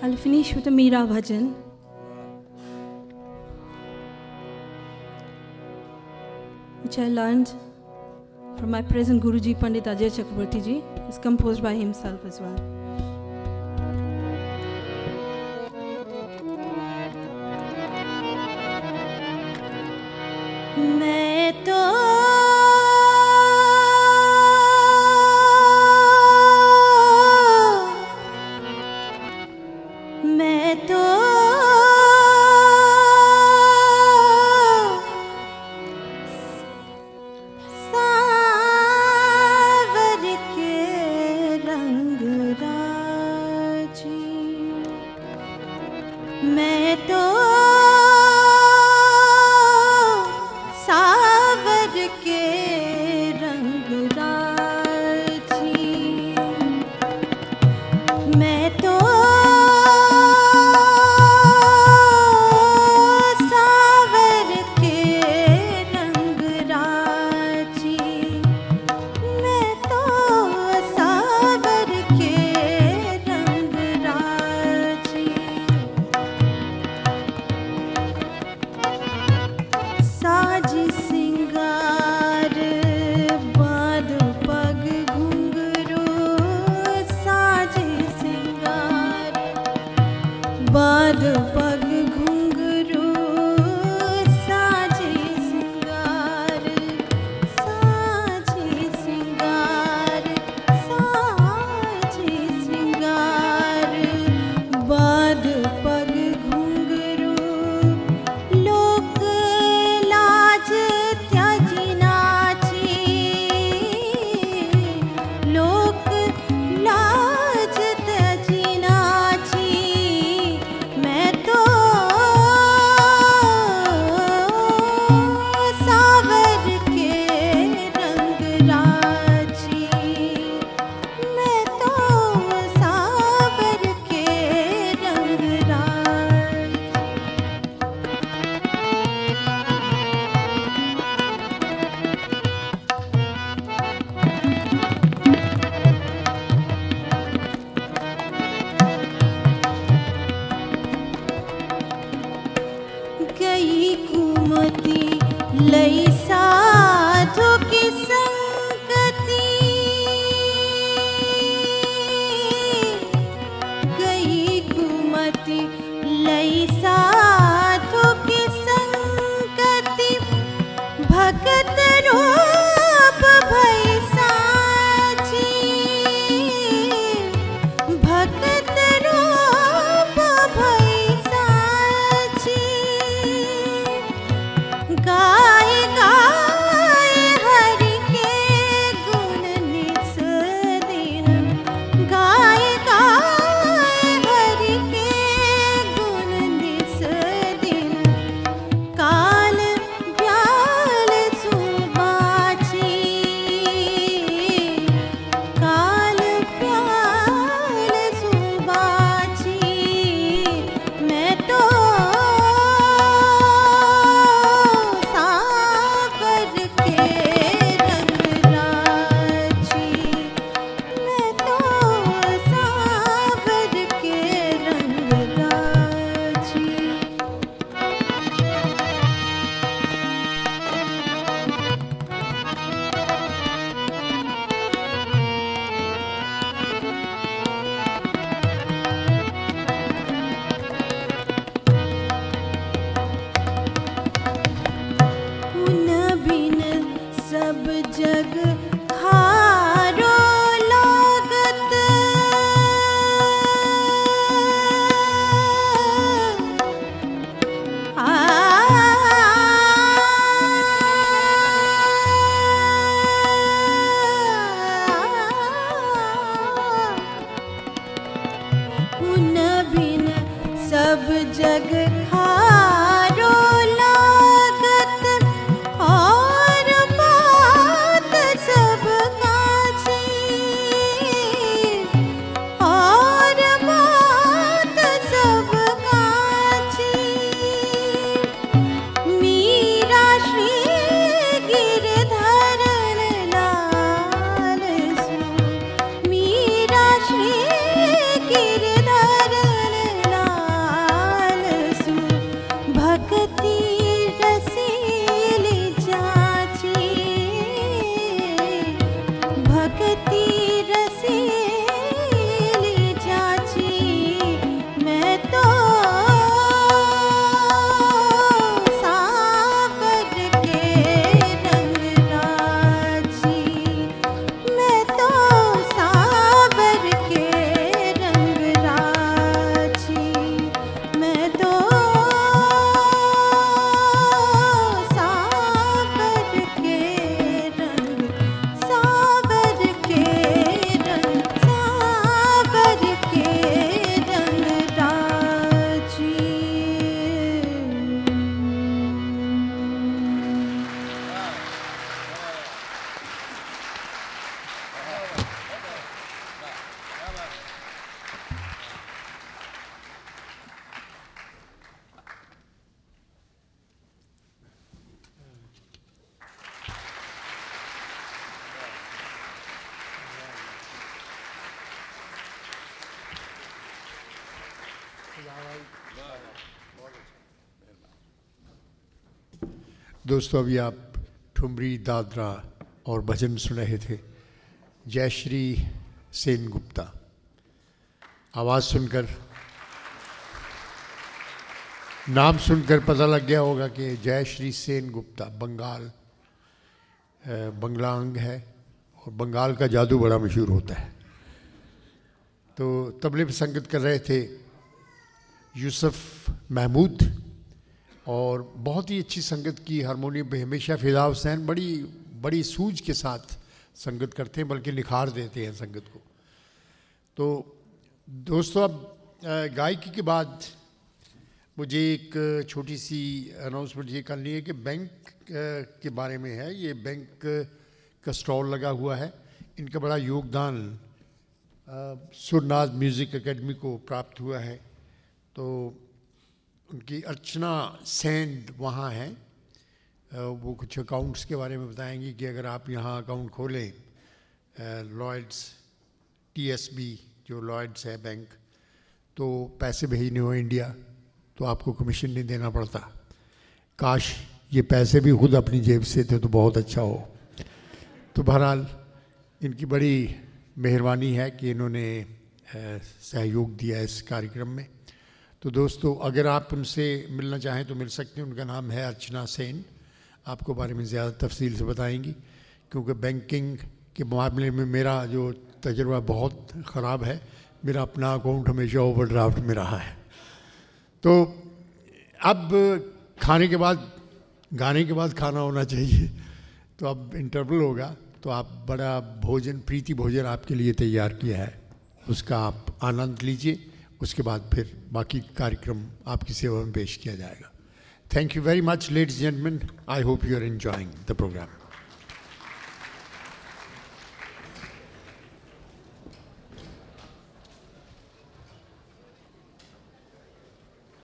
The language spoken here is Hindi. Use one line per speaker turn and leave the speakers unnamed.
I'll finish with a Meera bhajan. Which I learned from my present Guruji Pandit Ajay Chakraborty ji. It's composed by himself as well. बार पर lấy उन बिन सब जग खा
दोस्तों, अभी आप ठुमरी, दादरा और भजन सुन रहे थे जयश्री सेन गुप्ता। आवाज़ सुनकर, नाम सुनकर पता लग गया होगा कि जयश्री सेन गुप्ता, बंगाल बंगला अंग है और बंगाल का जादू बड़ा मशहूर होता है। तो तबले पर संगत कर रहे थे यूसुफ महमूद और बहुत ही अच्छी संगत की हारमोनियम पे हमेशा फिदा हुसैन बड़ी बड़ी सूझ के साथ संगत करते हैं, बल्कि निखार देते हैं संगत को। तो दोस्तों, अब गायकी के बाद मुझे एक छोटी सी अनाउंसमेंट ये करनी है कि बैंक के बारे में है। ये बैंक का स्टॉल लगा हुआ है। इनका बड़ा योगदान सुरनाज म्यूज़िक एकेडमी को प्राप्त हुआ है। तो उनकी अर्चना सेंड वहाँ है। वो कुछ अकाउंट्स के बारे में बताएँगी कि अगर आप यहाँ अकाउंट खोलें लॉयड्स टीएसबी जो लॉयड्स है बैंक तो पैसे भेजने हो इंडिया तो आपको कमीशन नहीं देना पड़ता। काश ये पैसे भी खुद अपनी जेब से थे तो बहुत अच्छा हो। तो बहरहाल, इनकी बड़ी मेहरबानी है कि इन्होंने सहयोग दिया इस कार्यक्रम में। तो दोस्तों, अगर आप उनसे मिलना चाहें तो मिल सकते हैं। उनका नाम है अर्चना सेन। आपको बारे में ज़्यादा तफसील से बताएँगी, क्योंकि बैंकिंग के मामले में मेरा जो तजर्बा बहुत ख़राब है। मेरा अपना अकाउंट हमेशा ओवरड्राफ्ट में रहा है। तो अब खाने के बाद, गाने के बाद खाना होना चाहिए। तो अब इंटरवल होगा तो आप बड़ा भोजन, प्रीति भोजन आपके लिए तैयार किया है। उसका आप आनंद लीजिए। उसके बाद फिर बाकी कार्यक्रम आपकी सेवा में पेश किया जाएगा। Thank you very much ladies gentleman I hope you are enjoying the programme